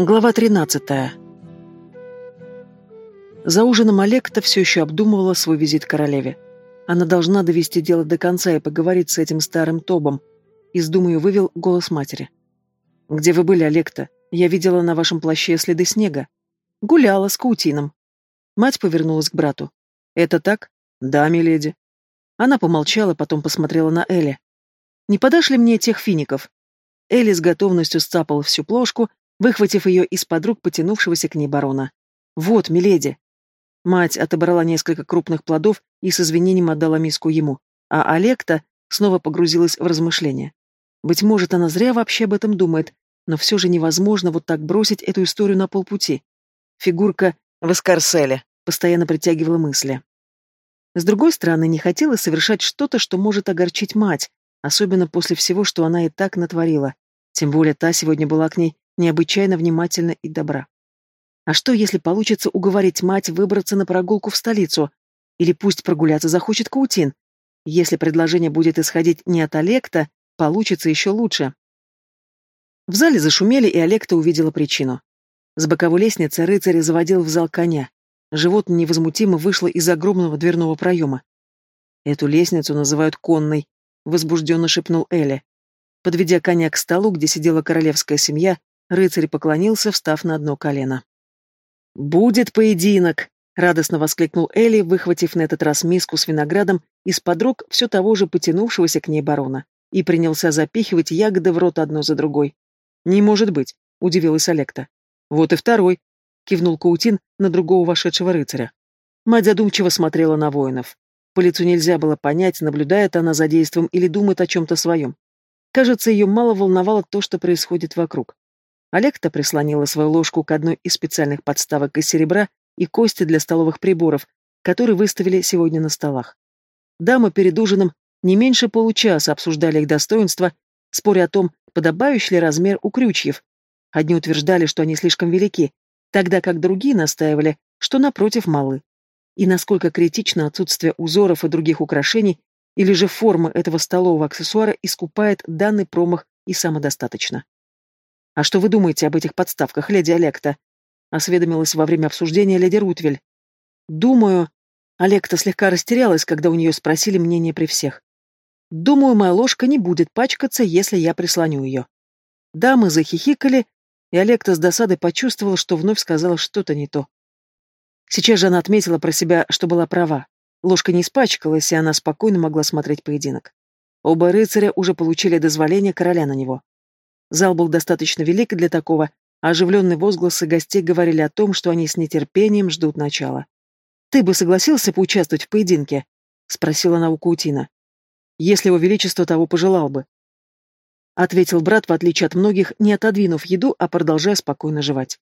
Глава 13. За ужином Олекта все еще обдумывала свой визит к королеве. Она должна довести дело до конца и поговорить с этим старым Тобом. Из думы ее вывел голос матери. «Где вы были, Олекта? Я видела на вашем плаще следы снега. Гуляла с Каутином». Мать повернулась к брату. «Это так?» «Да, миледи». Она помолчала, потом посмотрела на Элли. «Не подашь ли мне тех фиников?» Элли с готовностью сцапала всю плошку выхватив ее из-под рук потянувшегося к ней барона. «Вот, миледи!» Мать отобрала несколько крупных плодов и с извинением отдала миску ему, а Олекта снова погрузилась в размышления. Быть может, она зря вообще об этом думает, но все же невозможно вот так бросить эту историю на полпути. Фигурка в эскарселе постоянно притягивала мысли. С другой стороны, не хотела совершать что-то, что может огорчить мать, особенно после всего, что она и так натворила. Тем более та сегодня была к ней необычайно внимательна и добра. А что, если получится уговорить мать выбраться на прогулку в столицу? Или пусть прогуляться захочет Каутин? Если предложение будет исходить не от Олекта, получится еще лучше. В зале зашумели, и Олекта увидела причину. С боковой лестницы рыцарь заводил в зал коня. Животное невозмутимо вышло из огромного дверного проема. «Эту лестницу называют конной», — возбужденно шепнул Элли. Подведя коня к столу, где сидела королевская семья, Рыцарь поклонился, встав на одно колено. «Будет поединок!» — радостно воскликнул Элли, выхватив на этот раз миску с виноградом из-под рук все того же потянувшегося к ней барона, и принялся запихивать ягоды в рот одну за другой. «Не может быть!» — удивилась Олекта. «Вот и второй!» — кивнул Каутин на другого вошедшего рыцаря. Мать задумчиво смотрела на воинов. По лицу нельзя было понять, наблюдает она за действием или думает о чем-то своем. Кажется, ее мало волновало то, что происходит вокруг. Олекта прислонила свою ложку к одной из специальных подставок из серебра и кости для столовых приборов, которые выставили сегодня на столах. Дамы перед ужином не меньше получаса обсуждали их достоинства, споря о том, подобающий ли размер у крючьев. Одни утверждали, что они слишком велики, тогда как другие настаивали, что напротив малы. И насколько критично отсутствие узоров и других украшений или же форма этого столового аксессуара искупает данный промах и самодостаточно. «А что вы думаете об этих подставках, леди Олекта?» — осведомилась во время обсуждения леди Рутвель. «Думаю...» Олекта слегка растерялась, когда у нее спросили мнение при всех. «Думаю, моя ложка не будет пачкаться, если я прислоню ее». Дамы захихикали, и Олекта с досадой почувствовала, что вновь сказала что-то не то. Сейчас же она отметила про себя, что была права. Ложка не испачкалась, и она спокойно могла смотреть поединок. Оба рыцаря уже получили дозволение короля на него. Зал был достаточно велик для такого, а оживленные возгласы гостей говорили о том, что они с нетерпением ждут начала. «Ты бы согласился поучаствовать в поединке?» — спросила она у. «Если его величество того пожелал бы», — ответил брат, в отличие от многих, не отодвинув еду, а продолжая спокойно жевать.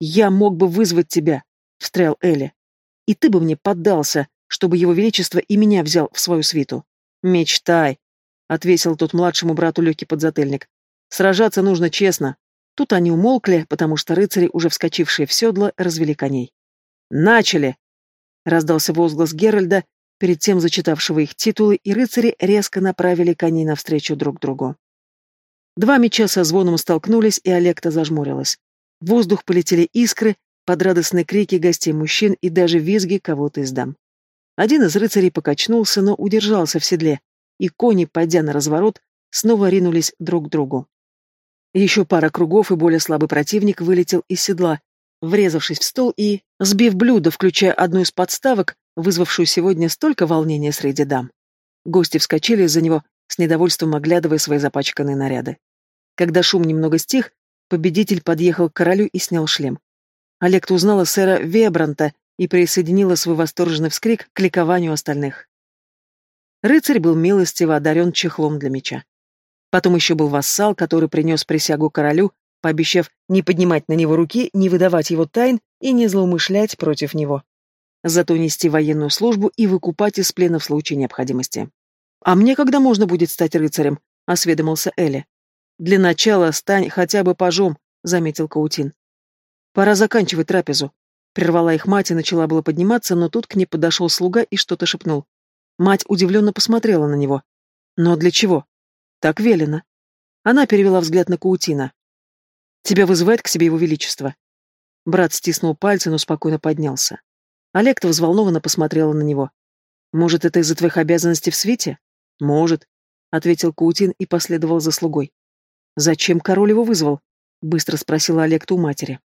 «Я мог бы вызвать тебя», — встрял Элли. «И ты бы мне поддался, чтобы его величество и меня взял в свою свиту». «Мечтай», — отвесил тот младшему брату легкий подзатыльник. Сражаться нужно честно. Тут они умолкли, потому что рыцари, уже вскочившие в седло, развели коней. «Начали!» — раздался возглас Геральда, перед тем зачитавшего их титулы, и рыцари резко направили коней навстречу друг другу. Два меча со звоном столкнулись, и Олекта зажмурилась. В воздух полетели искры, под радостные крики гостей мужчин и даже визги кого-то из дам. Один из рыцарей покачнулся, но удержался в седле, и кони, пойдя на разворот, снова ринулись друг к другу. Еще пара кругов, и более слабый противник вылетел из седла, врезавшись в стол и, сбив блюдо, включая одну из подставок, вызвавшую сегодня столько волнения среди дам. Гости вскочили из-за него, с недовольством оглядывая свои запачканные наряды. Когда шум немного стих, победитель подъехал к королю и снял шлем. Олекта узнала сэра Вебранта и присоединила свой восторженный вскрик к ликованию остальных. Рыцарь был милостиво одарен чехлом для меча. Потом еще был вассал, который принес присягу королю, пообещав не поднимать на него руки, не выдавать его тайн и не злоумышлять против него. Зато нести военную службу и выкупать из плена в случае необходимости. «А мне когда можно будет стать рыцарем?» — осведомился Элли. «Для начала стань хотя бы пажом», — заметил Каутин. «Пора заканчивать трапезу». Прервала их мать и начала было подниматься, но тут к ней подошел слуга и что-то шепнул. Мать удивленно посмотрела на него. «Но для чего?» Так велено. Она перевела взгляд на Каутина. Тебя вызывает к себе его величество. Брат стиснул пальцы, но спокойно поднялся. Олег-то взволнованно посмотрела на него. «Может, это из-за твоих обязанностей в свете?» «Может», — ответил Каутин и последовал за слугой. «Зачем король его вызвал?» — быстро спросила Олег у матери.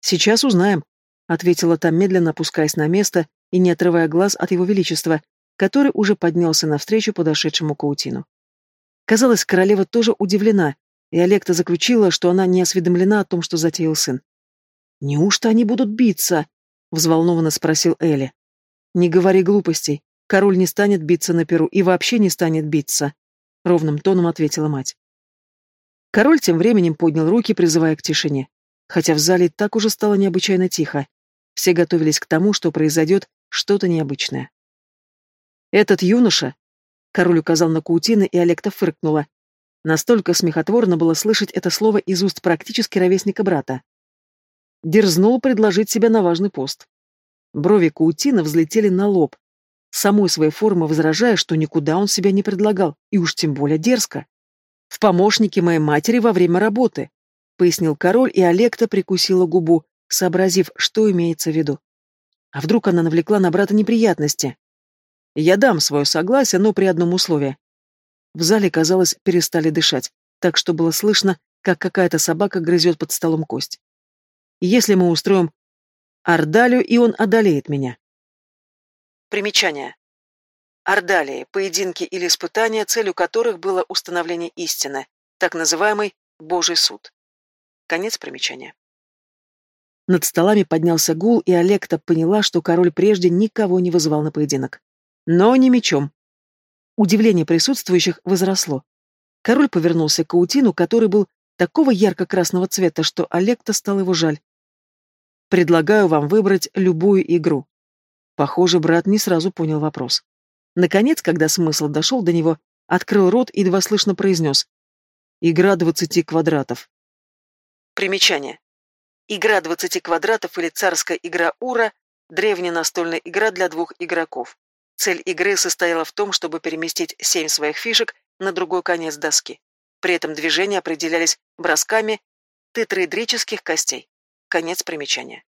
«Сейчас узнаем», — ответила та, медленно опускаясь на место и не отрывая глаз от его величества, который уже поднялся навстречу подошедшему Каутину. Казалось, королева тоже удивлена, и Олекта заключила, что она не осведомлена о том, что затеял сын. «Неужто они будут биться?» — взволнованно спросил Элли. «Не говори глупостей. Король не станет биться на перу и вообще не станет биться», — ровным тоном ответила мать. Король тем временем поднял руки, призывая к тишине. Хотя в зале так уже стало необычайно тихо. Все готовились к тому, что произойдет что-то необычное. «Этот юноша», — король указал на Каутина, и Олекта фыркнула. Настолько смехотворно было слышать это слово из уст практически ровесника брата. Дерзнул предложить себя на важный пост. Брови Каутина взлетели на лоб, самой своей формы возражая, что никуда он себя не предлагал, и уж тем более дерзко. «В помощнике моей матери во время работы», — пояснил король, и Олекта прикусила губу, сообразив, что имеется в виду. А вдруг она навлекла на брата неприятности? Я дам свое согласие, но при одном условии. В зале, казалось, перестали дышать, так что было слышно, как какая-то собака грызет под столом кость. Если мы устроим Ордалию, и он одолеет меня. Примечание. Ордалии – поединки или испытания, целью которых было установление истины, так называемый Божий суд. Конец примечания. Над столами поднялся гул, и Олекта поняла, что король прежде никого не вызывал на поединок. Но не мечом. Удивление присутствующих возросло. Король повернулся к Каутину, который был такого ярко-красного цвета, что Олекта стал его жаль. «Предлагаю вам выбрать любую игру». Похоже, брат не сразу понял вопрос. Наконец, когда смысл дошел до него, открыл рот и едва слышно произнес. «Игра двадцати квадратов». Примечание. Игра двадцати квадратов или царская игра Ура – древняя настольная игра для двух игроков. Цель игры состояла в том, чтобы переместить семь своих фишек на другой конец доски. При этом движения определялись бросками тетраэдрических костей. Конец примечания.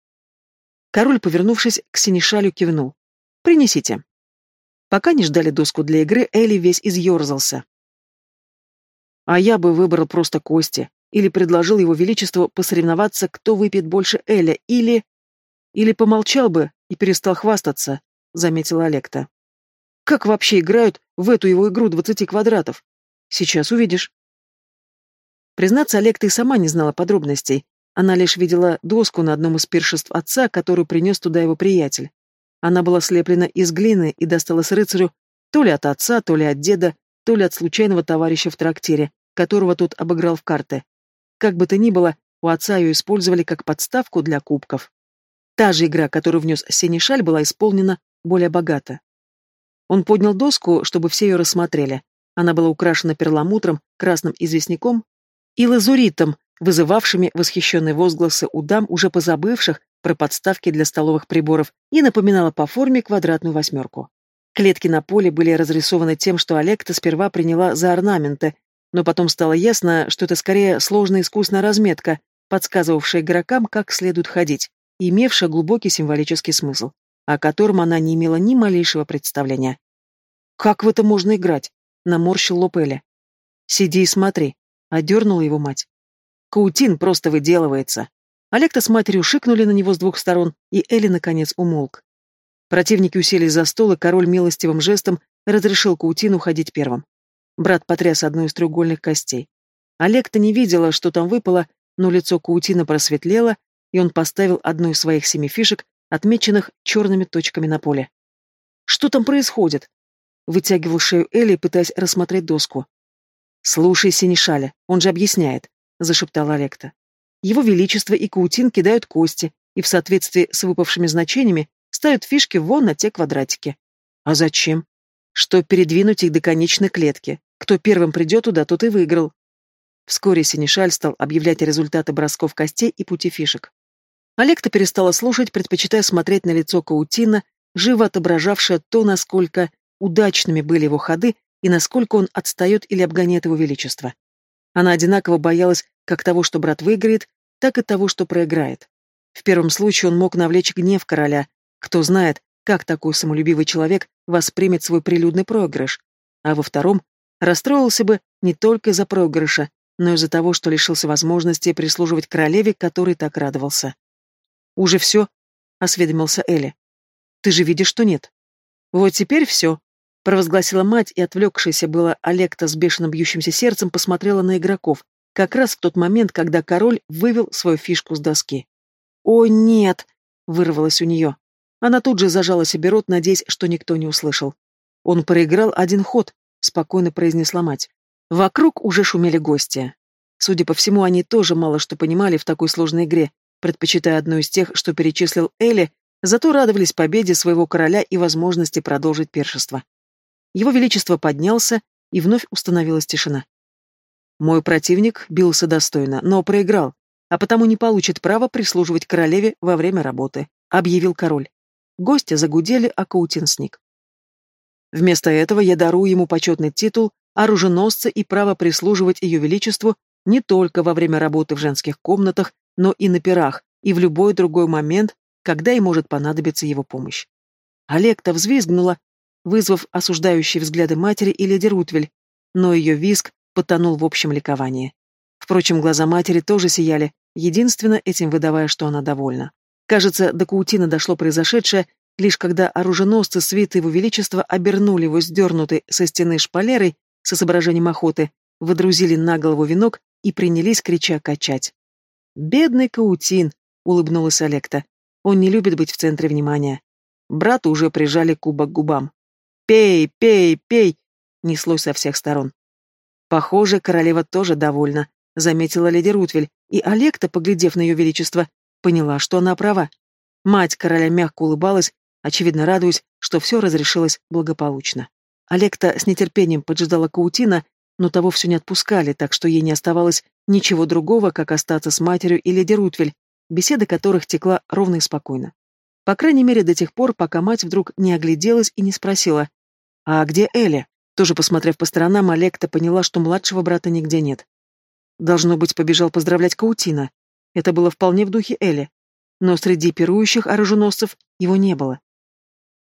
Король, повернувшись к синешалю, кивнул. «Принесите». Пока не ждали доску для игры, Элли весь изъерзался. «А я бы выбрал просто кости, или предложил его величеству посоревноваться, кто выпьет больше Эля, или... Или помолчал бы и перестал хвастаться», — заметила Олекта. Как вообще играют в эту его игру двадцати квадратов? Сейчас увидишь. Признаться, Олег ты сама не знала подробностей. Она лишь видела доску на одном из пиршеств отца, которую принес туда его приятель. Она была слеплена из глины и досталась рыцарю то ли от отца, то ли от деда, то ли от случайного товарища в трактире, которого тот обыграл в карты. Как бы то ни было, у отца ее использовали как подставку для кубков. Та же игра, которую внес Сенешаль, была исполнена более богато. Он поднял доску, чтобы все ее рассмотрели. Она была украшена перламутром, красным известняком и лазуритом, вызывавшими восхищенные возгласы у дам, уже позабывших про подставки для столовых приборов, и напоминала по форме квадратную восьмерку. Клетки на поле были разрисованы тем, что Олекта сперва приняла за орнаменты, но потом стало ясно, что это скорее сложная искусная разметка, подсказывавшая игрокам, как следует ходить, и имевшая глубокий символический смысл о котором она не имела ни малейшего представления. «Как в это можно играть?» — наморщил лоб Эля. «Сиди и смотри», — одернула его мать. Каутин просто выделывается. Олег-то с матерью шикнули на него с двух сторон, и Элли, наконец, умолк. Противники уселись за стол, и король милостивым жестом разрешил Каутину ходить первым. Брат потряс одну из треугольных костей. Олег-то не видела, что там выпало, но лицо Каутина просветлело, и он поставил одну из своих семи фишек отмеченных черными точками на поле. «Что там происходит?» Вытягивал шею Элли, пытаясь рассмотреть доску. «Слушай, Синишаля, он же объясняет», — зашептал Олекта. «Его Величество и Каутин кидают кости, и в соответствии с выпавшими значениями ставят фишки вон на те квадратики. А зачем? Что передвинуть их до конечной клетки. Кто первым придет туда, тот и выиграл». Вскоре Синишаль стал объявлять результаты бросков костей и пути фишек. Олег-то перестала слушать, предпочитая смотреть на лицо Каутина, живо отображавшее то, насколько удачными были его ходы и насколько он отстает или обгоняет его величество. Она одинаково боялась как того, что брат выиграет, так и того, что проиграет. В первом случае он мог навлечь гнев короля. Кто знает, как такой самолюбивый человек воспримет свой прилюдный проигрыш. А во втором расстроился бы не только из-за проигрыша, но и из-за того, что лишился возможности прислуживать королеве, который так радовался. «Уже все?» — осведомился Элли. «Ты же видишь, что нет». «Вот теперь все», — провозгласила мать, и отвлекшаяся была Олекта с бешено бьющимся сердцем посмотрела на игроков, как раз в тот момент, когда король вывел свою фишку с доски. «О, нет!» — вырвалось у нее. Она тут же зажала себе рот, надеясь, что никто не услышал. «Он проиграл один ход», — спокойно произнесла мать. Вокруг уже шумели гости. Судя по всему, они тоже мало что понимали в такой сложной игре, предпочитая одну из тех, что перечислил Элли, зато радовались победе своего короля и возможности продолжить першество. Его Величество поднялся, и вновь установилась тишина. Мой противник бился достойно, но проиграл, а потому не получит права прислуживать королеве во время работы, объявил король. Гости загудели, а Каутин сник. Вместо этого я дарую ему почетный титул оруженосца и право прислуживать ее величеству не только во время работы в женских комнатах, но и на пирах, и в любой другой момент, когда ей может понадобиться его помощь. Олекта взвизгнула, вызвав осуждающие взгляды матери и леди Рутвель, но ее визг потонул в общем ликовании. Впрочем, глаза матери тоже сияли, единственно этим выдавая, что она довольна. Кажется, до Каутина дошло произошедшее, лишь когда оруженосцы свиты его величества обернули его сдернутой со стены шпалерой с изображением охоты, выдрузили на голову венок и принялись, крича, качать. «Бедный Каутин!» — улыбнулась Олекта. «Он не любит быть в центре внимания». Брату уже прижали кубок к губам. «Пей, пей, пей!» — неслось со всех сторон. Похоже, королева тоже довольна, заметила леди Рутвель, и Олекта, поглядев на ее величество, поняла, что она права. Мать короля мягко улыбалась, очевидно радуясь, что все разрешилось благополучно. Олекта с нетерпением поджидала Каутина, но того все не отпускали, так что ей не оставалось ничего другого, как остаться с матерью и леди Рутвель, беседа которых текла ровно и спокойно. По крайней мере, до тех пор, пока мать вдруг не огляделась и не спросила, «А где Эля?» Тоже посмотрев по сторонам, Олекта поняла, что младшего брата нигде нет. Должно быть, побежал поздравлять Каутина. Это было вполне в духе Эли. Но среди пирующих оруженосцев его не было.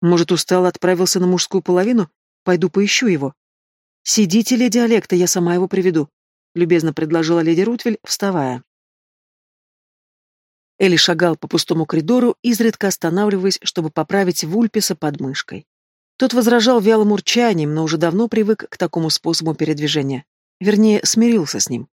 Может, устал, отправился на мужскую половину? Пойду поищу его. «Сидите, леди Олекта, я сама его приведу», — любезно предложила леди Рутвель, вставая. Элли шагал по пустому коридору, изредка останавливаясь, чтобы поправить Вульписа под мышкой. Тот возражал вялым урчанием, но уже давно привык к такому способу передвижения. Вернее, смирился с ним.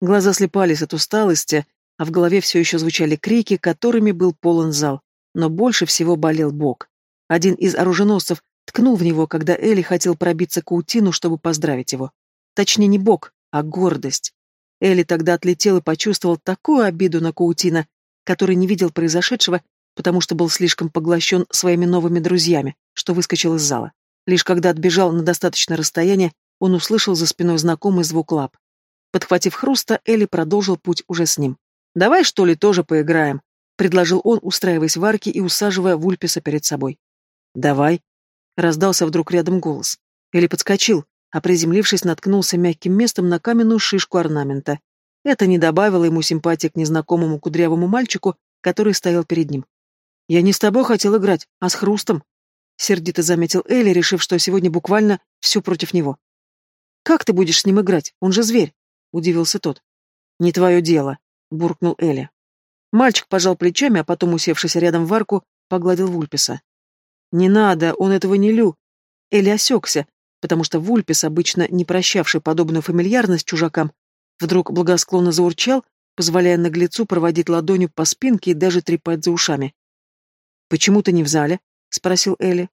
Глаза слепались от усталости, а в голове все еще звучали крики, которыми был полон зал. Но больше всего болел бок. Один из оруженосцев Ткнул в него, когда Элли хотел пробиться к Каутину, чтобы поздравить его. Точнее, не бог, а гордость. Элли тогда отлетел и почувствовал такую обиду на Каутина, который не видел произошедшего, потому что был слишком поглощен своими новыми друзьями, что выскочил из зала. Лишь когда отбежал на достаточное расстояние, он услышал за спиной знакомый звук лап. Подхватив хруста, Элли продолжил путь уже с ним. «Давай, что ли, тоже поиграем?» — предложил он, устраиваясь в арке и усаживая Вульписа перед собой. «Давай», Раздался вдруг рядом голос. Или подскочил, а приземлившись, наткнулся мягким местом на каменную шишку орнамента. Это не добавило ему симпатии к незнакомому кудрявому мальчику, который стоял перед ним. «Я не с тобой хотел играть, а с хрустом», — сердито заметил Элли, решив, что сегодня буквально все против него. «Как ты будешь с ним играть? Он же зверь», — удивился тот. «Не твое дело», — буркнул Элли. Мальчик пожал плечами, а потом, усевшись рядом в арку, погладил Вульписа. «Не надо, он этого не лю». Элли осекся, потому что Вульпис, обычно не прощавший подобную фамильярность чужакам, вдруг благосклонно заурчал, позволяя наглецу проводить ладонью по спинке и даже трепать за ушами. «Почему ты не в зале?» — спросил Элли.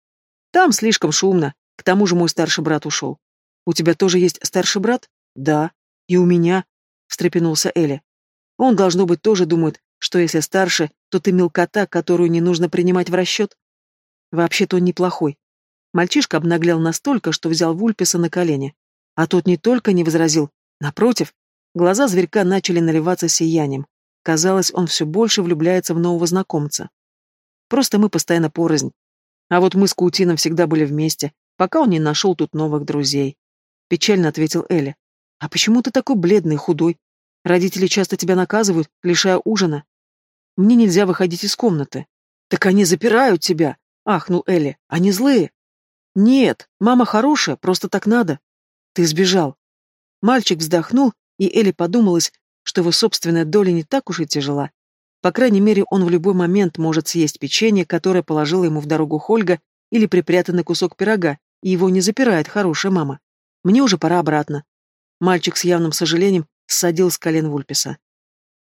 «Там слишком шумно. К тому же мой старший брат ушел». «У тебя тоже есть старший брат?» «Да. И у меня», — встрепенулся Элли. «Он, должно быть, тоже думает, что если старше, то ты мелкота, которую не нужно принимать в расчет». Вообще-то он неплохой. Мальчишка обнаглел настолько, что взял Вульписа на колени. А тот не только не возразил, напротив, глаза зверька начали наливаться сиянием. Казалось, он все больше влюбляется в нового знакомца. Просто мы постоянно порознь. А вот мы с Каутином всегда были вместе, пока он не нашел тут новых друзей. Печально ответил Элли. А почему ты такой бледный, худой? Родители часто тебя наказывают, лишая ужина. Мне нельзя выходить из комнаты. Так они запирают тебя, ахнул Элли. Они злые. Нет, мама хорошая, просто так надо. Ты сбежал. Мальчик вздохнул, и Элли подумалась, что его собственная доля не так уж и тяжела. По крайней мере, он в любой момент может съесть печенье, которое положила ему в дорогу Хольга, или припрятанный кусок пирога, и его не запирает хорошая мама. Мне уже пора обратно. Мальчик с явным сожалением ссадил с колен Вульписа.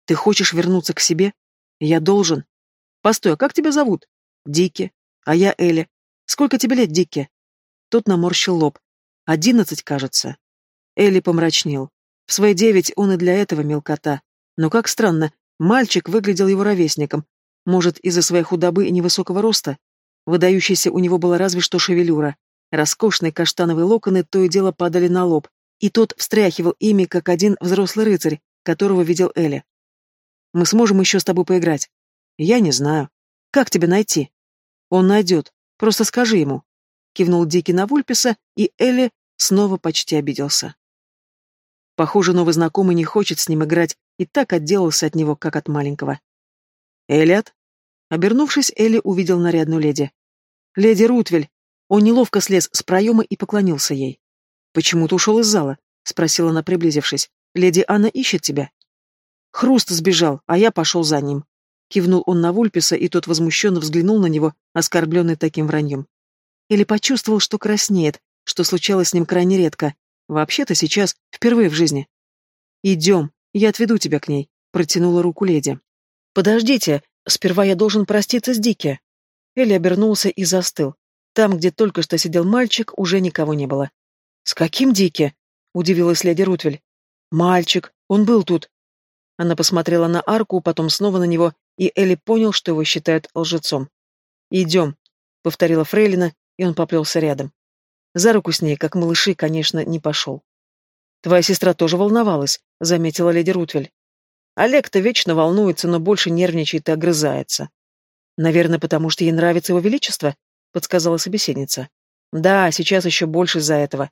Ты хочешь вернуться к себе? Я должен. Постой, а как тебя зовут? Дики. А я Элли. Сколько тебе лет, Дики? Тот наморщил лоб. Одиннадцать, кажется. Элли помрачнел. В свои девять он и для этого мелкота. Но как странно, мальчик выглядел его ровесником. Может, из-за своей худобы и невысокого роста? Выдающейся у него была разве что шевелюра. Роскошные каштановые локоны то и дело падали на лоб, и тот встряхивал ими, как один взрослый рыцарь, которого видел Элли. «Мы сможем еще с тобой поиграть?» «Я не знаю. Как тебя найти?» «Он найдет. Просто скажи ему». Кивнул Дики на Вульписа, и Элли снова почти обиделся. Похоже, новый знакомый не хочет с ним играть и так отделался от него, как от маленького. «Элliot?» Обернувшись, Элли увидел нарядную леди. «Леди Рутвель!» Он неловко слез с проема и поклонился ей. «Почему ты ушел из зала?» — спросила она, приблизившись. «Леди Анна ищет тебя». Хруст сбежал, а я пошел за ним. Кивнул он на Вульписа, и тот возмущенно взглянул на него, оскорбленный таким враньем. Или почувствовал, что краснеет, что случалось с ним крайне редко. Вообще-то сейчас, впервые в жизни. «Идем, я отведу тебя к ней», — протянула руку леди. «Подождите, сперва я должен проститься с Дики». Элли обернулся и застыл. Там, где только что сидел мальчик, уже никого не было. «С каким Дики?» — удивилась леди Рутвель. «Мальчик, он был тут». Она посмотрела на арку, потом снова на него, и Элли понял, что его считают лжецом. «Идем», — повторила Фрейлина, и он поплелся рядом. За руку с ней, как малыши, конечно, не пошел. «Твоя сестра тоже волновалась», — заметила леди Рутвель. Олег-то вечно волнуется, но больше нервничает и огрызается. «Наверное, потому что ей нравится его величество», — подсказала собеседница. «Да, сейчас еще больше из-за этого.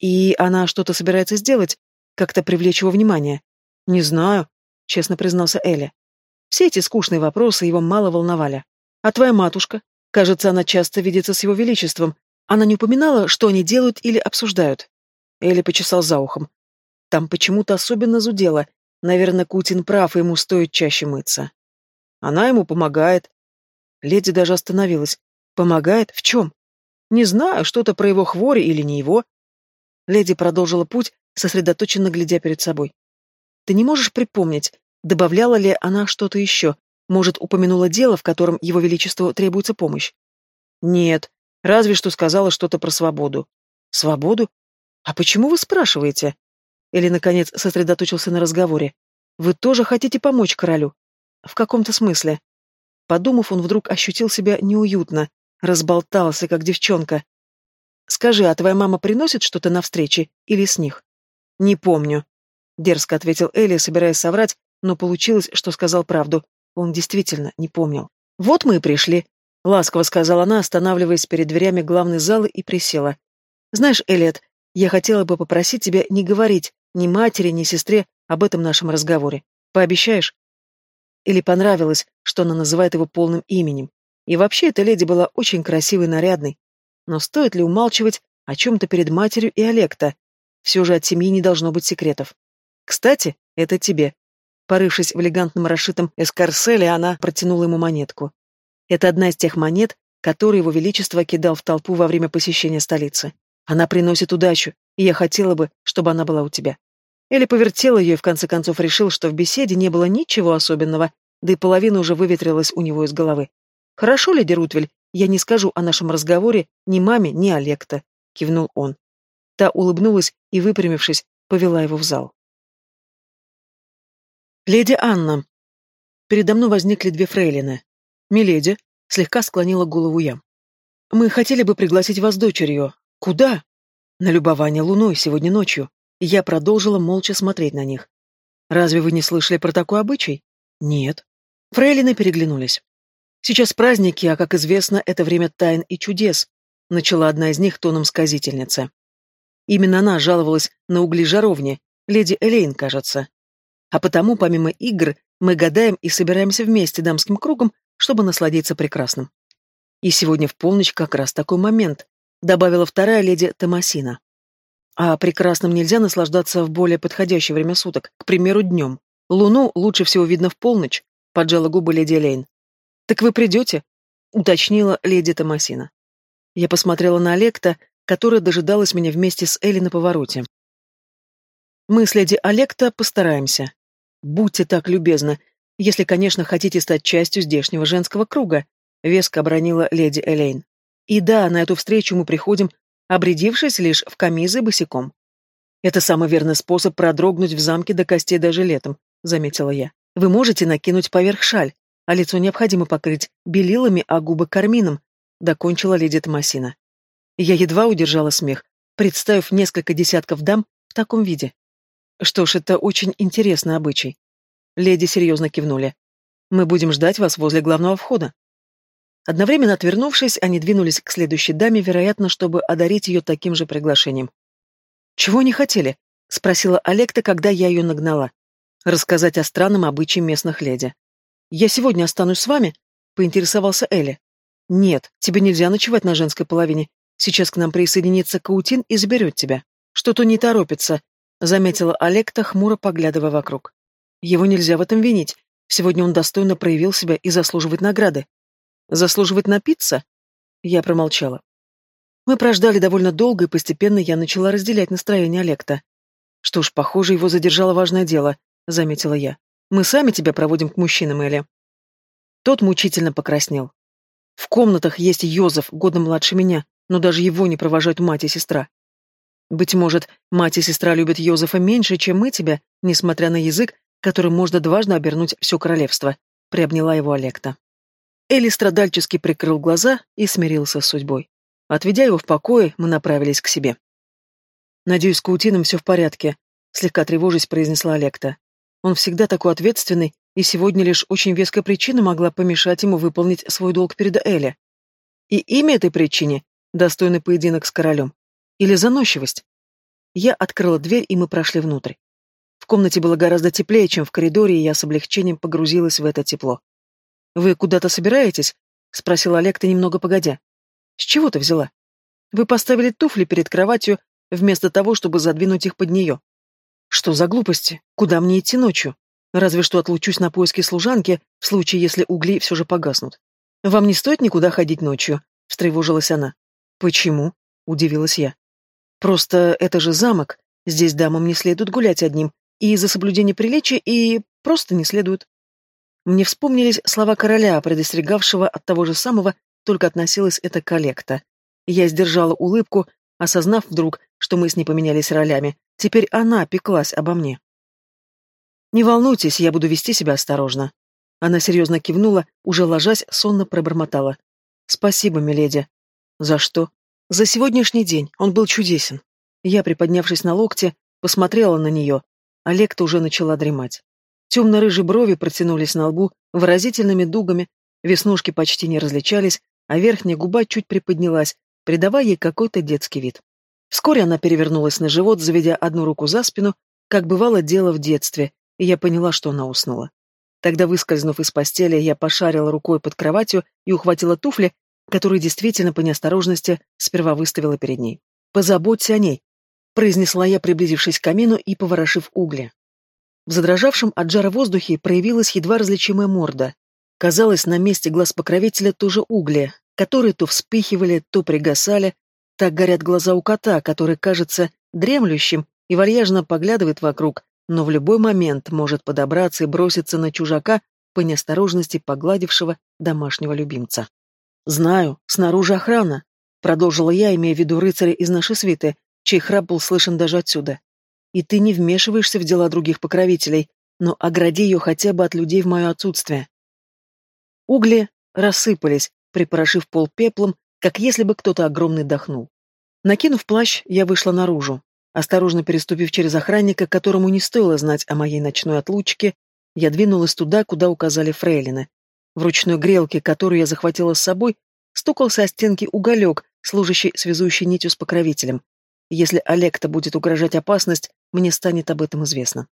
И она что-то собирается сделать? Как-то привлечь его внимание?» «Не знаю», — честно признался Эля. Все эти скучные вопросы его мало волновали. «А твоя матушка? Кажется, она часто видится с его величеством. Она не упоминала, что они делают или обсуждают?» Эля почесал за ухом. Там почему-то особенно зудело. Наверное, Кутин прав, и ему стоит чаще мыться. Она ему помогает. Леди даже остановилась. Помогает? В чем? Не знаю, что-то про его хвори или не его. Леди продолжила путь, сосредоточенно глядя перед собой. Ты не можешь припомнить, добавляла ли она что-то еще? Может, упомянула дело, в котором его величеству требуется помощь? Нет, разве что сказала что-то про свободу. Свободу? А почему вы спрашиваете? Или, наконец, сосредоточился на разговоре. Вы тоже хотите помочь королю? В каком-то смысле. Подумав, он вдруг ощутил себя неуютно, Разболтался, как девчонка. Скажи, а твоя мама приносит что-то на встрече или с них? Не помню. Дерзко ответил Элли, собираясь соврать, но получилось, что сказал правду. Он действительно не помнил. Вот мы и пришли. Ласково сказала она, останавливаясь перед дверями главной залы и присела. Знаешь, Элliot, я хотела бы попросить тебя не говорить ни матери, ни сестре об этом нашем разговоре. Пообещаешь? Или понравилось, что она называет его полным именем. И вообще эта леди была очень красивой и нарядной. Но стоит ли умалчивать о чем-то перед матерью и Олекта? Все же от семьи не должно быть секретов. Кстати, это тебе. Порывшись в элегантном расшитом эскарселе, она протянула ему монетку. Это одна из тех монет, которые его величество кидал в толпу во время посещения столицы. Она приносит удачу, и я хотела бы, чтобы она была у тебя. Элли повертел ее и в конце концов решил, что в беседе не было ничего особенного, да и половина уже выветрилась у него из головы. «Хорошо, леди Рутвель, я не скажу о нашем разговоре ни маме, ни Олекта», — кивнул он. Та улыбнулась и, выпрямившись, повела его в зал. «Леди Анна». Передо мной возникли две фрейлины. «Миледи», — слегка склонила голову я. «Мы хотели бы пригласить вас дочерью. Куда?» «На любование луной сегодня ночью». Я продолжила молча смотреть на них. «Разве вы не слышали про такой обычай?» «Нет». Фрейлины переглянулись. Сейчас праздники, а, как известно, это время тайн и чудес, начала одна из них тоном сказительницы. Именно она жаловалась на угли жаровни, леди Элейн, кажется. А потому, помимо игр, мы гадаем и собираемся вместе дамским кругом, чтобы насладиться прекрасным. И сегодня в полночь как раз такой момент, добавила вторая леди Томасина. А прекрасным нельзя наслаждаться в более подходящее время суток, к примеру, днем. Луну лучше всего видно в полночь, поджала губы леди Лейн. Так вы придете? уточнила леди Томасина. Я посмотрела на Олекта, которая дожидалась меня вместе с Элли на повороте. Мы с леди Олекта постараемся. Будьте так любезны, если, конечно, хотите стать частью здешнего женского круга, веско обронила леди Элейн. И да, на эту встречу мы приходим, обрядившись лишь в камизы босиком. Это самый верный способ продрогнуть в замке до костей даже летом, заметила я. Вы можете накинуть поверх шаль, а лицо необходимо покрыть белилами, а губы кармином, докончила леди Томасина. Я едва удержала смех, представив несколько десятков дам в таком виде. Что ж, это очень интересный обычай. Леди серьезно кивнули. Мы будем ждать вас возле главного входа. Одновременно отвернувшись, они двинулись к следующей даме, вероятно, чтобы одарить ее таким же приглашением. «Чего они хотели?» — спросила Олекта, когда я ее нагнала. «Рассказать о странном обычае местных леди». «Я сегодня останусь с вами?» — поинтересовался Элли. «Нет, тебе нельзя ночевать на женской половине. Сейчас к нам присоединится Каутин и заберет тебя. Что-то не торопится», — заметила Олекта, хмуро поглядывая вокруг. «Его нельзя в этом винить. Сегодня он достойно проявил себя и заслуживает награды. Заслуживает напиться?» Я промолчала. Мы прождали довольно долго, и постепенно я начала разделять настроение Олекта. «Что ж, похоже, его задержало важное дело», — заметила я. «Мы сами тебя проводим к мужчинам, Элли». Тот мучительно покраснел. «В комнатах есть Йозеф, годом младше меня, но даже его не провожают мать и сестра. Быть может, мать и сестра любят Йозефа меньше, чем мы тебя, несмотря на язык, которым можно дважды обернуть все королевство», — приобняла его Олекта. Элли страдальчески прикрыл глаза и смирился с судьбой. Отведя его в покое, мы направились к себе. «Надеюсь, с Каутином все в порядке», — слегка тревожись произнесла Олекта. «Он всегда такой ответственный, и сегодня лишь очень веская причина могла помешать ему выполнить свой долг перед Элли. И имя этой причине — достойный поединок с королем. Или заносчивость?» Я открыла дверь, и мы прошли внутрь. В комнате было гораздо теплее, чем в коридоре, и я с облегчением погрузилась в это тепло. «Вы куда-то собираетесь?» — спросил Олег, ты немного погодя. «С чего ты взяла? Вы поставили туфли перед кроватью, вместо того, чтобы задвинуть их под нее. Что за глупости? Куда мне идти ночью? Разве что отлучусь на поиски служанки, в случае, если угли все же погаснут. Вам не стоит никуда ходить ночью?» — встревожилась она. «Почему?» — удивилась я. «Просто это же замок. Здесь дамам не следует гулять одним. И за соблюдение приличия, и просто не следует. Мне вспомнились слова короля, предостерегавшего от того же самого, только относилось это к коллекта. Я сдержала улыбку, осознав вдруг, что мы с ней поменялись ролями. Теперь она пеклась обо мне. «Не волнуйтесь, я буду вести себя осторожно». Она серьезно кивнула, уже ложась, сонно пробормотала. «Спасибо, миледи». «За что?» «За сегодняшний день. Он был чудесен». Я, приподнявшись на локте, посмотрела на нее. Олег-то уже начала дремать. Темно-рыжие брови протянулись на лбу выразительными дугами, веснушки почти не различались, а верхняя губа чуть приподнялась, придавая ей какой-то детский вид. Вскоре она перевернулась на живот, заведя одну руку за спину, как бывало дело в детстве, и я поняла, что она уснула. Тогда, выскользнув из постели, я пошарила рукой под кроватью и ухватила туфли, которые действительно по неосторожности сперва выставила перед ней. «Позаботься о ней», — произнесла я, приблизившись к камину и поворошив угли. В задрожавшем от жара воздухе проявилась едва различимая морда. Казалось, на месте глаз покровителя тоже угли, которые то вспыхивали, то пригасали. Так горят глаза у кота, который кажется дремлющим и вальяжно поглядывает вокруг, но в любой момент может подобраться и броситься на чужака по неосторожности погладившего домашнего любимца. «Знаю, снаружи охрана», — продолжила я, имея в виду рыцаря из нашей свиты, чей храп был слышен даже отсюда и ты не вмешиваешься в дела других покровителей, но огради ее хотя бы от людей в мое отсутствие. Угли рассыпались, припорошив пол пеплом, как если бы кто-то огромный дохнул. Накинув плащ, я вышла наружу. Осторожно переступив через охранника, которому не стоило знать о моей ночной отлучке, я двинулась туда, куда указали фрейлины. В ручной грелке, которую я захватила с собой, стукался о стенки уголек, служащий связующей нитью с покровителем. Если Олег-то будет угрожать опасность, мне станет об этом известно.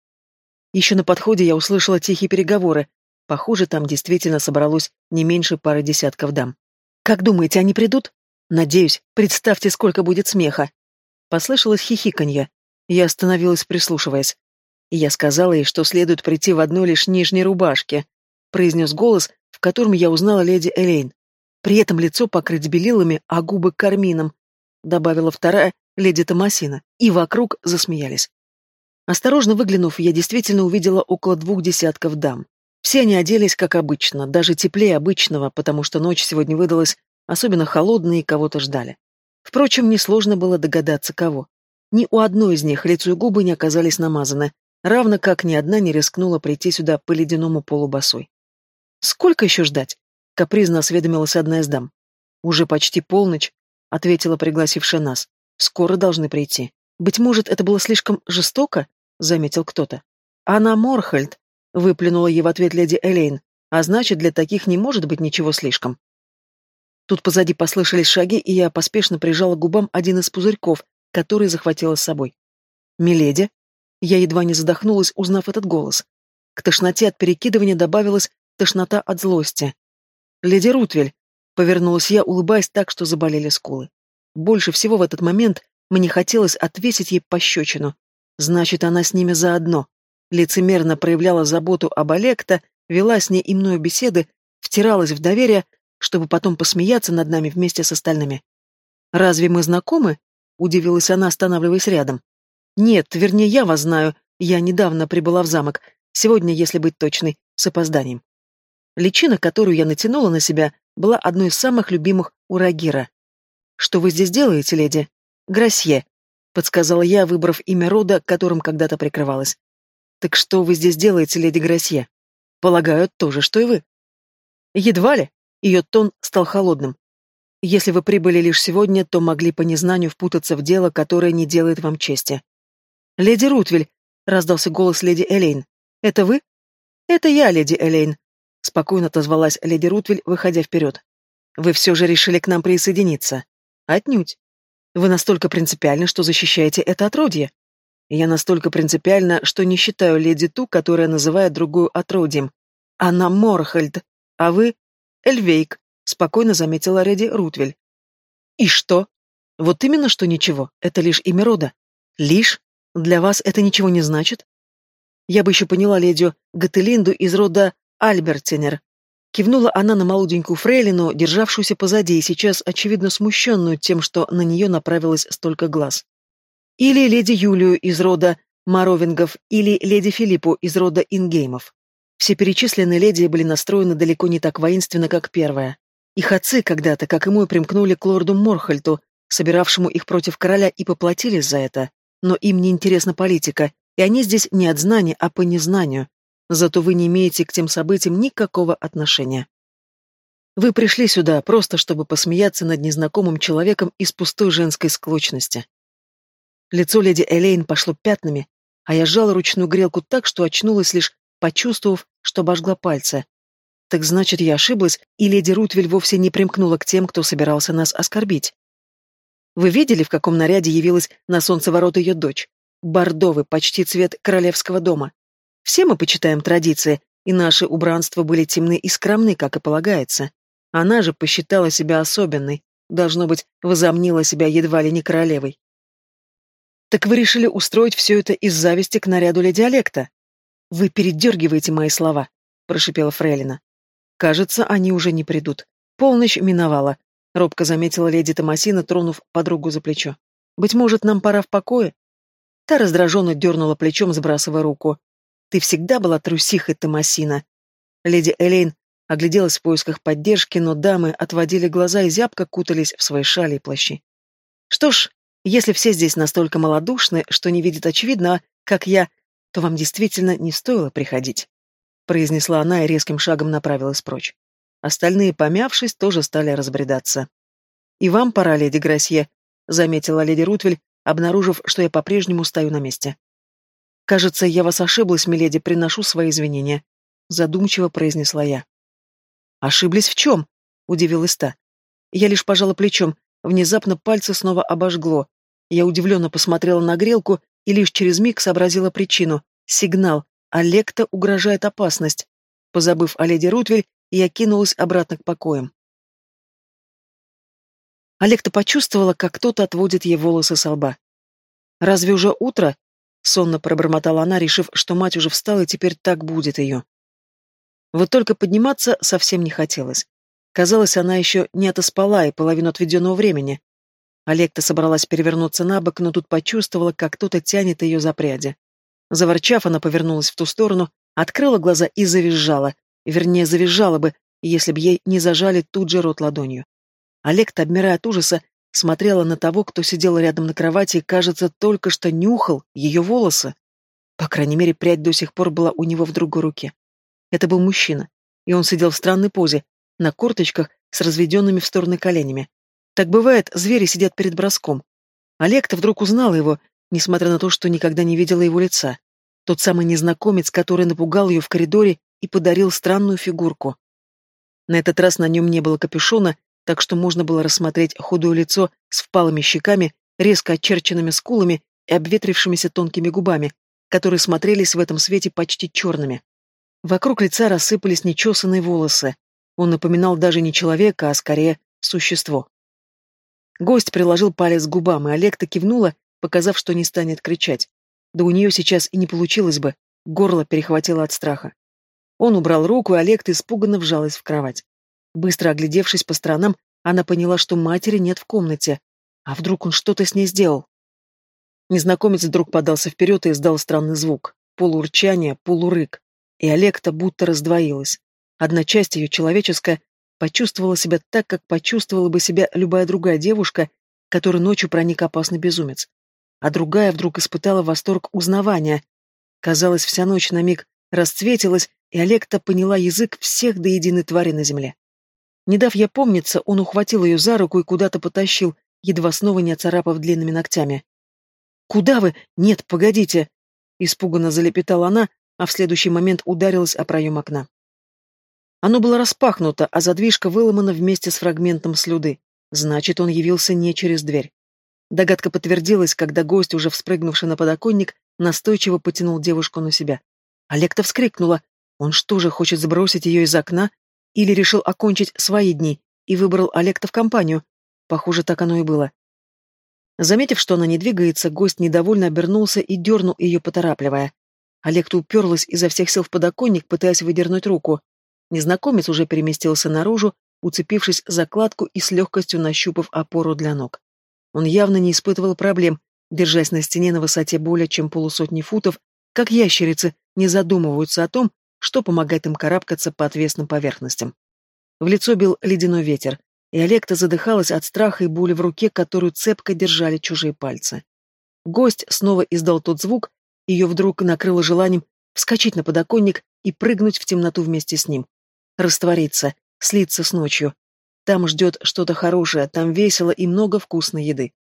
Еще на подходе я услышала тихие переговоры. Похоже, там действительно собралось не меньше пары десятков дам. «Как думаете, они придут?» «Надеюсь. Представьте, сколько будет смеха!» Послышалось хихиканье. Я остановилась, прислушиваясь. Я сказала ей, что следует прийти в одной лишь нижней рубашке, произнес голос, в котором я узнала леди Элейн. При этом лицо покрыть белилами, а губы кармином, добавила вторая, леди Томасина, и вокруг засмеялись. Осторожно выглянув, я действительно увидела около двух десятков дам. Все они оделись, как обычно, даже теплее обычного, потому что ночь сегодня выдалась особенно холодной и кого-то ждали. Впрочем, несложно было догадаться, кого. Ни у одной из них лицо и губы не оказались намазаны, равно как ни одна не рискнула прийти сюда по ледяному полу босой. «Сколько еще ждать?» — капризно осведомилась одна из дам. «Уже почти полночь», — ответила пригласившая нас. «Скоро должны прийти. Быть может, это было слишком жестоко?» — заметил кто-то. «Она Морхальд», — выплюнула ей в ответ леди Элейн. «А значит, для таких не может быть ничего слишком». Тут позади послышались шаги, и я поспешно прижала губам один из пузырьков, который захватила с собой. «Миледи?» Я едва не задохнулась, узнав этот голос. К тошноте от перекидывания добавилась тошнота от злости. «Леди Рутвель!» — повернулась я, улыбаясь так, что заболели скулы. Больше всего в этот момент мне хотелось отвесить ей пощечину. Значит, она с ними заодно. Лицемерно проявляла заботу об Олекта, вела с ней и мною беседы, втиралась в доверие, чтобы потом посмеяться над нами вместе с остальными. «Разве мы знакомы?» — удивилась она, останавливаясь рядом. Нет, вернее, я вас знаю. Я недавно прибыла в замок. Сегодня, если быть точной, с опозданием. Личина, которую я натянула на себя, была одной из самых любимых у Рагира. «Что вы здесь делаете, леди?» «Грасье», — подсказала я, выбрав имя рода, которым когда-то прикрывалась. «Так что вы здесь делаете, леди Грасье?» «Полагаю, то же, что и вы». «Едва ли?» — ее тон стал холодным. «Если вы прибыли лишь сегодня, то могли по незнанию впутаться в дело, которое не делает вам чести. «Леди Рутвель!» — раздался голос леди Элейн. «Это вы?» «Это я, леди Элейн», — спокойно отозвалась леди Рутвель, выходя вперед. «Вы все же решили к нам присоединиться?» «Отнюдь. Вы настолько принципиальны, что защищаете это отродье?» «Я настолько принципиальна, что не считаю леди ту, которая называет другую отродьем. Она Морхальд, а вы — Эльвейк», — спокойно заметила леди Рутвель. «И что?» «Вот именно, что ничего. Это лишь имя рода. Лишь для вас это ничего не значит? Я бы еще поняла леди Гателинду из рода Альбертинер. Кивнула она на молоденькую фрейлину, державшуюся позади и сейчас, очевидно, смущенную тем, что на нее направилось столько глаз. Или леди Юлию из рода Моровингов, или леди Филиппу из рода Ингеймов. Все перечисленные леди были настроены далеко не так воинственно, как первая. Их отцы когда-то, как и мой, примкнули к лорду Морхальту, собиравшему их против короля, и поплатились за это. Но им не интересна политика, и они здесь не от знания, а по незнанию. Зато вы не имеете к тем событиям никакого отношения. Вы пришли сюда просто, чтобы посмеяться над незнакомым человеком из пустой женской склочности. Лицо леди Элейн пошло пятнами, а я сжала ручную грелку так, что очнулась лишь, почувствовав, что обожгла пальцы. Так значит, я ошиблась, и леди Рутвель вовсе не примкнула к тем, кто собирался нас оскорбить. Вы видели, в каком наряде явилась на солнцеворот ее дочь? Бордовый, почти цвет королевского дома. Все мы почитаем традиции, и наши убранства были темны и скромны, как и полагается. Она же посчитала себя особенной, должно быть, возомнила себя едва ли не королевой. «Так вы решили устроить все это из зависти к наряду леди Олекта?» «Вы передергиваете мои слова», — прошипела Фрейлина. «Кажется, они уже не придут. Полночь миновала. — робко заметила леди Томасина, тронув подругу за плечо. «Быть может, нам пора в покое?» Та раздраженно дернула плечом, сбрасывая руку. «Ты всегда была трусихой, Томасина!» Леди Элейн огляделась в поисках поддержки, но дамы отводили глаза и зябко кутались в свои шали и плащи. «Что ж, если все здесь настолько малодушны, что не видят очевидно, как я, то вам действительно не стоило приходить», — произнесла она и резким шагом направилась прочь. Остальные, помявшись, тоже стали разбредаться. «И вам пора, леди Грасье», — заметила леди Рутвель, обнаружив, что я по-прежнему стою на месте. «Кажется, я вас ошиблась, миледи, приношу свои извинения», — задумчиво произнесла я. «Ошиблись в чем?» — удивилась та. Я лишь пожала плечом, внезапно пальцы снова обожгло. Я удивленно посмотрела на грелку и лишь через миг сообразила причину — сигнал, Олекта угрожает опасность. Позабыв о леди Рутвель, я кинулась обратно к покоям. Олекта почувствовала, как кто-то отводит ей волосы со лба. «Разве уже утро?» — сонно пробормотала она, решив, что мать уже встала, и теперь так будет ее. Вот только подниматься совсем не хотелось. Казалось, она еще не отоспала и половину отведенного времени. Олекта собралась перевернуться на бок, но тут почувствовала, как кто-то тянет ее за пряди. Заворчав, она повернулась в ту сторону, открыла глаза и завизжала. Вернее, завизжала бы, если бы ей не зажали тут же рот ладонью. Олекта, обмирая от ужаса, смотрела на того, кто сидел рядом на кровати и, кажется, только что нюхал ее волосы. По крайней мере, прядь до сих пор была у него в другой руке. Это был мужчина, и он сидел в странной позе, на корточках с разведенными в стороны коленями. Так бывает, звери сидят перед броском. Олег-то вдруг узнал его, несмотря на то, что никогда не видела его лица. Тот самый незнакомец, который напугал ее в коридоре и подарил странную фигурку. На этот раз на нем не было капюшона, так что можно было рассмотреть худое лицо с впалыми щеками, резко очерченными скулами и обветрившимися тонкими губами, которые смотрелись в этом свете почти черными. Вокруг лица рассыпались нечесанные волосы. Он напоминал даже не человека, а скорее существо. Гость приложил палец к губам, и Олег-то кивнула, показав, что не станет кричать. Да у нее сейчас и не получилось бы, горло перехватило от страха. Он убрал руку, и Олег испуганно вжалась в кровать. Быстро оглядевшись по сторонам, она поняла, что матери нет в комнате. А вдруг он что-то с ней сделал? Незнакомец вдруг подался вперед и издал странный звук. Полурчание, полурык и Олекта будто раздвоилась. Одна часть ее человеческая почувствовала себя так, как почувствовала бы себя любая другая девушка, которой ночью проник опасный безумец. А другая вдруг испытала восторг узнавания. Казалось, вся ночь на миг расцветилась, и Олекта поняла язык всех до единой твари на земле. Не дав ей помниться, он ухватил ее за руку и куда-то потащил, едва снова не оцарапав длинными ногтями. «Куда вы? Нет, погодите!» Испуганно залепетала она, а в следующий момент ударилась о проем окна. Оно было распахнуто, а задвижка выломана вместе с фрагментом слюды. Значит, он явился не через дверь. Догадка подтвердилась, когда гость, уже вспрыгнувший на подоконник, настойчиво потянул девушку на себя. Олекта вскрикнула. Он что же, хочет сбросить ее из окна? Или решил окончить свои дни и выбрал Олекта в компанию? Похоже, так оно и было. Заметив, что она не двигается, гость недовольно обернулся и дернул ее, поторапливая. Олекта уперлась изо всех сил в подоконник, пытаясь выдернуть руку. Незнакомец уже переместился наружу, уцепившись за кладку и с легкостью нащупав опору для ног. Он явно не испытывал проблем, держась на стене на высоте более чем полусотни футов, как ящерицы не задумываются о том, что помогает им карабкаться по отвесным поверхностям. В лицо бил ледяной ветер, и Олекта задыхалась от страха и боли в руке, которую цепко держали чужие пальцы. Гость снова издал тот звук, ее вдруг накрыло желанием вскочить на подоконник и прыгнуть в темноту вместе с ним. Раствориться, слиться с ночью. Там ждет что-то хорошее, там весело и много вкусной еды.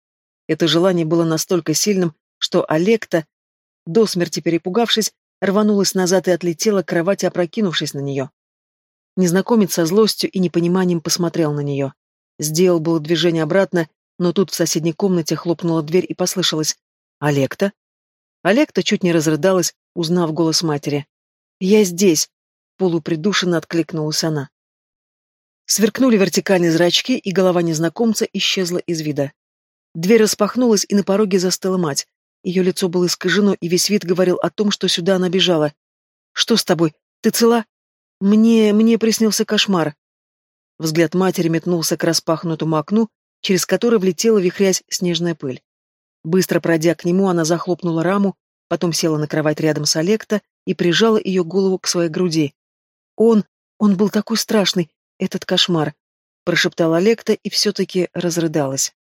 Это желание было настолько сильным, что Олекта, до смерти перепугавшись, рванулась назад и отлетела к кровати, опрокинувшись на нее. Незнакомец со злостью и непониманием посмотрел на нее. Сделал было движение обратно, но тут в соседней комнате хлопнула дверь и послышалось «Олекта?» Олег-то чуть не разрыдалась, узнав голос матери. «Я здесь!» — полупридушенно откликнулась она. Сверкнули вертикальные зрачки, и голова незнакомца исчезла из вида. Дверь распахнулась, и на пороге застыла мать. Ее лицо было искажено, и весь вид говорил о том, что сюда она бежала. «Что с тобой? Ты цела?» «Мне... мне приснился кошмар». Взгляд матери метнулся к распахнутому окну, через которое влетела вихрясь снежная пыль. Быстро пройдя к нему, она захлопнула раму, потом села на кровать рядом с Олекта и прижала ее голову к своей груди. «Он... он был такой страшный, этот кошмар», — прошептала Олекта и все-таки разрыдалась.